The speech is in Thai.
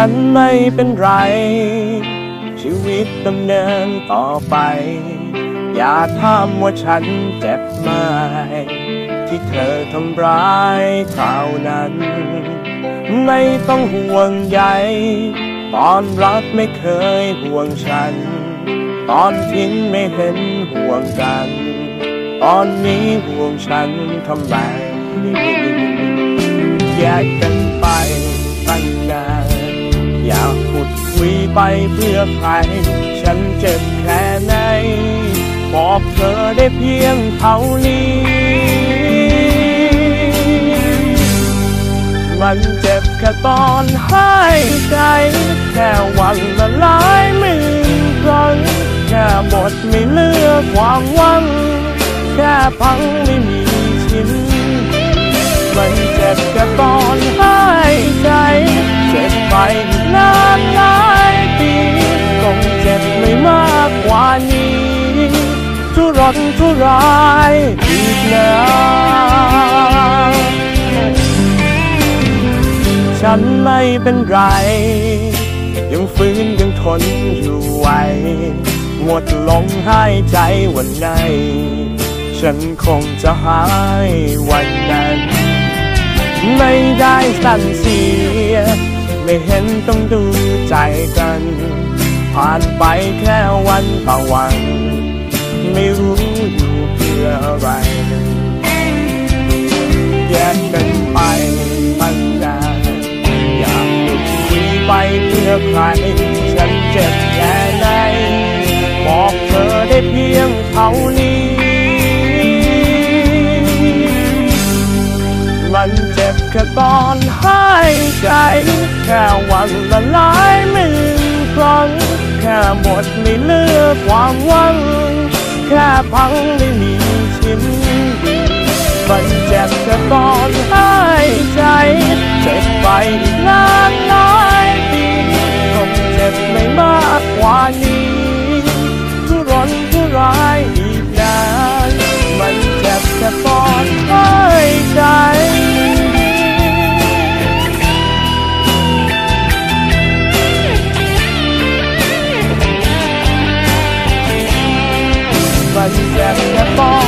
ฉันไม่เป็นไร ชีวิตดำเนินต่อไป อย่าถามว่าฉันเจ็บไหมที่เธอทำร้ายคราวนั้น ไม่ต้องห่วงใยตอนรักไม่เคยห่วงฉัน ตอนทิ้งไม่เห็นห่วงกัน ตอนนี้ห่วงฉันทำไมแยกกันไปตั้งนาน อยากพูดคุยไปเพื่อใคร ฉันเจ็บแค่ไหน บอกเธอได้เพียงเท่านี้ มันเจ็บแค่ตอนหายใจ แค่วันละหลายหมื่นครั้ง แค่หมดไม่เลือความหวัง แค่พังไม่มีชิ้น มันเจ็บ รนทุรายอีกแล้วฉันไม่เป็นไร ยังฟื้นยังทนอยู่ไหวหมดลมหายใจวันไหน ฉันคงจะหายวันนั้น ไม่ได้สั่นเสีย ไม่เห็นต้องดูใจกัน ผ่านไปแค่วันต่อวัน ไม่รู้ พื่ออะไรแยกกันไปตั้งนานอยากพูดคุยไปเพื่อใครฉันเจ็บแค่ไหนบอกเธอได้เพียงเท่านี้ มันเจ็บแค่ตอนหายใจ แค่วันละหลายหมื่นครั้ง แค่หมดไม่เลือกความหวัง แค่พังไม่มี หิน มันเจ็บแค่ตอนหายใจ เจ็บไปอีกนานหลายปีคงเจ็บไม่มากกว่านี้ผู้ร้อนผู้ร้ายอีกนานมันเจ็บแค่ตอนหายใจมันเจ็บแค่ตอน